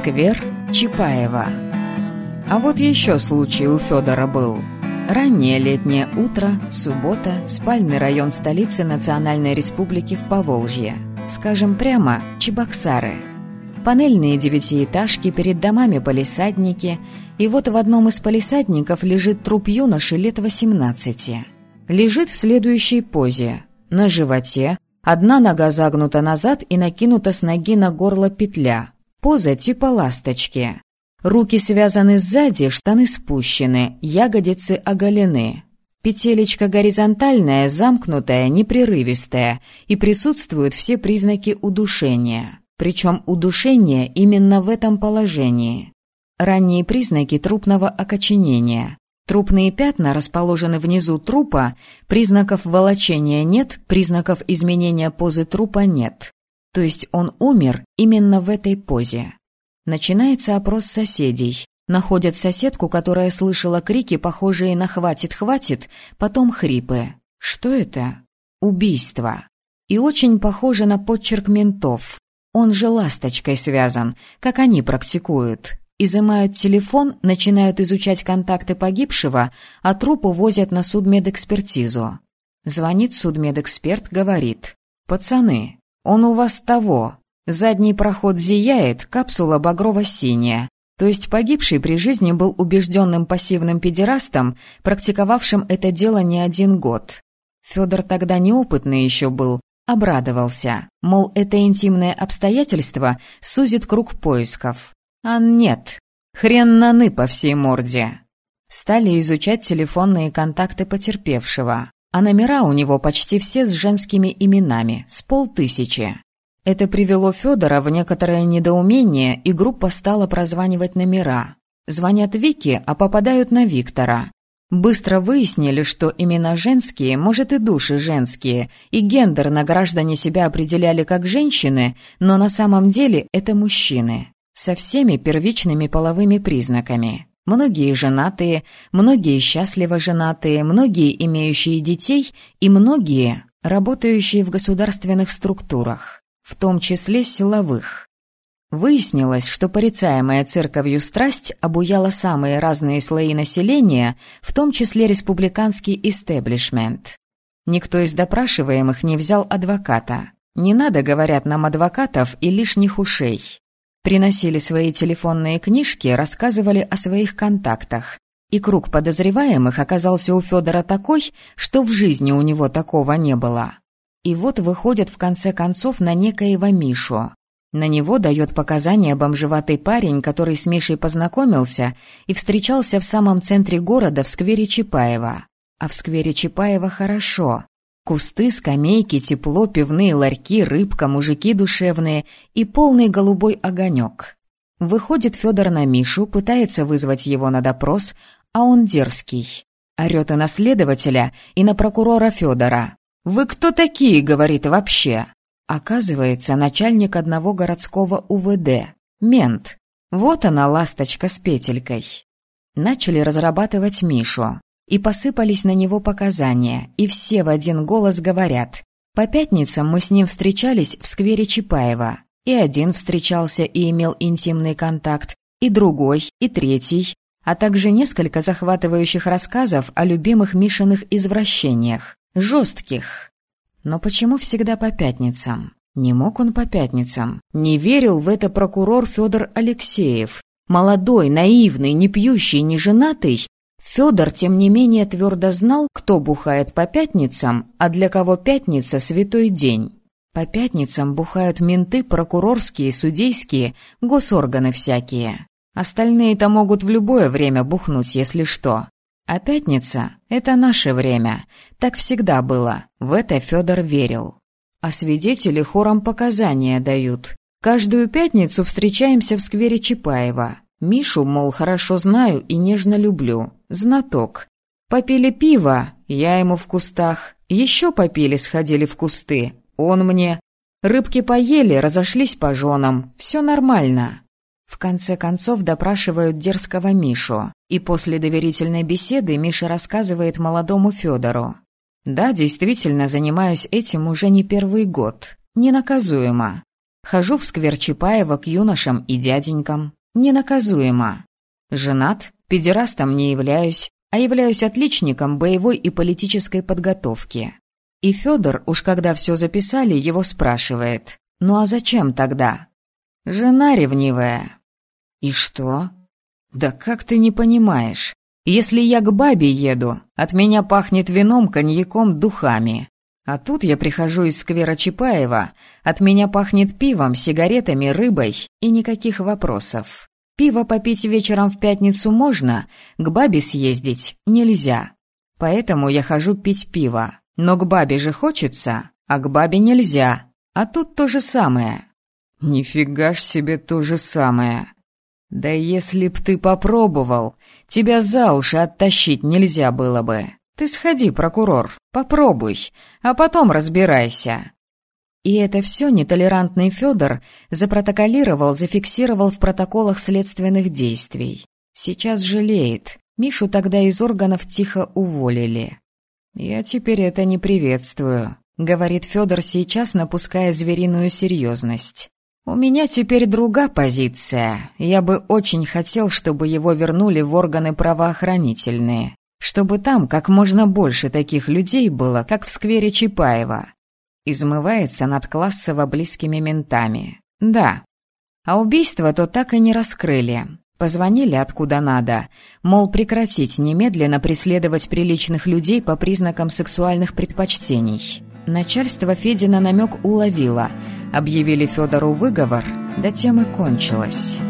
Сквер Чапаева. А вот еще случай у Федора был. Раннее летнее утро, суббота, спальный район столицы Национальной Республики в Поволжье. Скажем прямо, Чебоксары. Панельные девятиэтажки, перед домами полисадники, и вот в одном из полисадников лежит труп юноши лет 18. Лежит в следующей позе. На животе, одна нога загнута назад и накинута с ноги на горло петля, Поза типа ласточки. Руки связаны сзади, штаны спущены, ягодицы оголены. Петелечка горизонтальная, замкнутая, непрерывистая, и присутствуют все признаки удушения. Причем удушение именно в этом положении. Ранние признаки трупного окоченения. Трупные пятна расположены внизу трупа, признаков волочения нет, признаков изменения позы трупа нет. То есть он умер именно в этой позе. Начинается опрос соседей. Находят соседку, которая слышала крики, похожие на «хватит, хватит», потом хрипы. Что это? Убийство. И очень похоже на подчерк ментов. Он же ласточкой связан, как они практикуют. Изымают телефон, начинают изучать контакты погибшего, а труп увозят на судмедэкспертизу. Звонит судмедэксперт, говорит. «Пацаны, он у вас того. Задний проход зияет, капсула багрово-синяя. То есть погибший при жизни был убежденным пассивным педерастом, практиковавшим это дело не один год. Федор тогда неопытный еще был, обрадовался, мол, это интимное обстоятельство сузит круг поисков. А нет, хрен наны по всей морде. Стали изучать телефонные контакты потерпевшего. А номера у него почти все с женскими именами, с полтысячи. Это привело Федора в некоторое недоумение, и группа стала прозванивать номера. Звонят Вике, а попадают на Виктора. Быстро выяснили, что имена женские, может и души женские, и гендерно граждане себя определяли как женщины, но на самом деле это мужчины, со всеми первичными половыми признаками. Многие женатые, многие счастливо женатые, многие имеющие детей и многие работающие в государственных структурах, в том числе силовых. Выяснилось, что порицаемая церковью страсть обуяла самые разные слои населения, в том числе республиканский истеблишмент. Никто из допрашиваемых не взял адвоката. Не надо, говорят нам, адвокатов и лишних ушей. Приносили свои телефонные книжки, рассказывали о своих контактах. И круг подозреваемых оказался у Федора такой, что в жизни у него такого не было. И вот выходят в конце концов на некоего Мишу. На него дает показания бомжеватый парень, который с Мишей познакомился и встречался в самом центре города в сквере Чапаева. А в сквере Чапаева хорошо. Кусты, скамейки, тепло, пивные ларьки, рыбка, мужики душевные и полный голубой огонек. Выходит Федор на Мишу, пытается вызвать его на допрос, а он дерзкий. Орет и на следователя, и на прокурора Федора. «Вы кто такие?» — говорит вообще. Оказывается, начальник одного городского УВД. Мент. Вот она, ласточка с петелькой. Начали разрабатывать Мишу. И посыпались на него показания, и все в один голос говорят. По пятницам мы с ним встречались в сквере Чапаева. И один встречался и имел интимный контакт, и другой, и третий, а также несколько захватывающих рассказов о любимых Мишиных извращениях. Жестких. Но почему всегда по пятницам? Не мог он по пятницам. Не верил в это прокурор Федор Алексеев. Молодой, наивный, не пьющий, не женатый, Федор, тем не менее, твердо знал, кто бухает по пятницам, а для кого пятница – святой день. По пятницам бухают менты, прокурорские, судейские, госорганы всякие. Остальные-то могут в любое время бухнуть, если что. А пятница – это наше время. Так всегда было. В это Федор верил. А свидетели хором показания дают. Каждую пятницу встречаемся в сквере Чапаева. Мишу, мол, хорошо знаю и нежно люблю. Знаток. Попили пиво, я ему в кустах. Еще попили, сходили в кусты. Он мне. Рыбки поели, разошлись по женам. Все нормально. В конце концов допрашивают дерзкого Мишу. И после доверительной беседы Миша рассказывает молодому Федору. «Да, действительно, занимаюсь этим уже не первый год. Ненаказуемо. Хожу в сквер Чапаева к юношам и дяденькам. Ненаказуемо. Женат, педерастом не являюсь, а являюсь отличником боевой и политической подготовки. И Федор, уж когда все записали, его спрашивает. «Ну а зачем тогда?» «Жена ревнивая». «И что?» «Да как ты не понимаешь? Если я к бабе еду, от меня пахнет вином, коньяком, духами. А тут я прихожу из сквера Чапаева, от меня пахнет пивом, сигаретами, рыбой и никаких вопросов. Пиво попить вечером в пятницу можно, к бабе съездить нельзя. Поэтому я хожу пить пиво. Но к бабе же хочется, а к бабе нельзя. А тут то же самое. Нифига ж себе то же самое. Да если б ты попробовал, тебя за уши оттащить нельзя было бы. Ты сходи, прокурор, попробуй, а потом разбирайся. И это все нетолерантный Федор запротоколировал, зафиксировал в протоколах следственных действий. Сейчас жалеет. Мишу тогда из органов тихо уволили. «Я теперь это не приветствую», — говорит Федор сейчас, напуская звериную серьезность. «У меня теперь друга позиция. Я бы очень хотел, чтобы его вернули в органы правоохранительные. Чтобы там как можно больше таких людей было, как в сквере Чапаева. Измывается над классово близкими ментами. Да. А убийство то так и не раскрыли. Позвонили откуда надо, мол, прекратить немедленно преследовать приличных людей по признакам сексуальных предпочтений. Начальство Федина намек уловило. Объявили Федору выговор, да тем и кончилось.